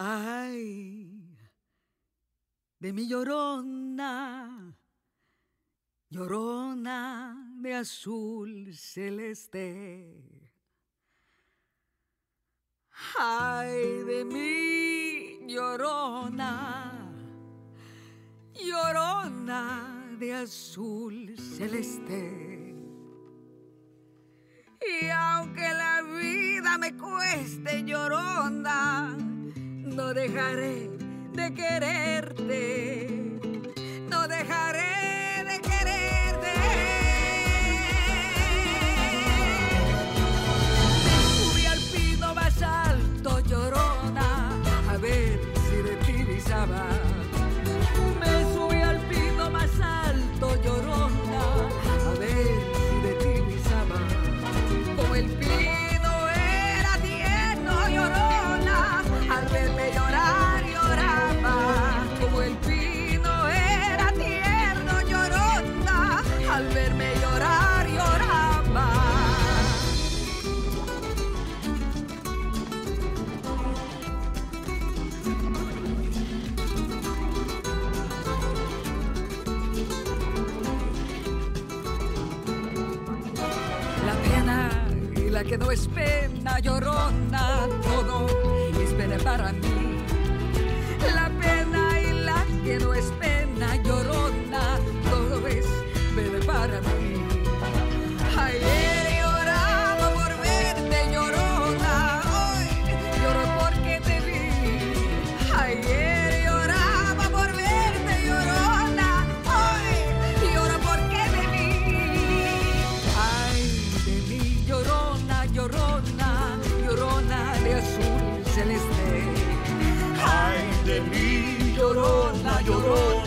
Ay, de mi llorona, llorona de azul celeste. Ay, de mi llorona, llorona de azul celeste. Y aunque la vida me cueste llorona, no dejaré de quererte, no dejaré de quererte. Subí al pino más alto, llorona, a ver si de al verme llorar lloraba. La pena y la que no es pena, llorona, celeste. Ay, de mí llorona, llorona.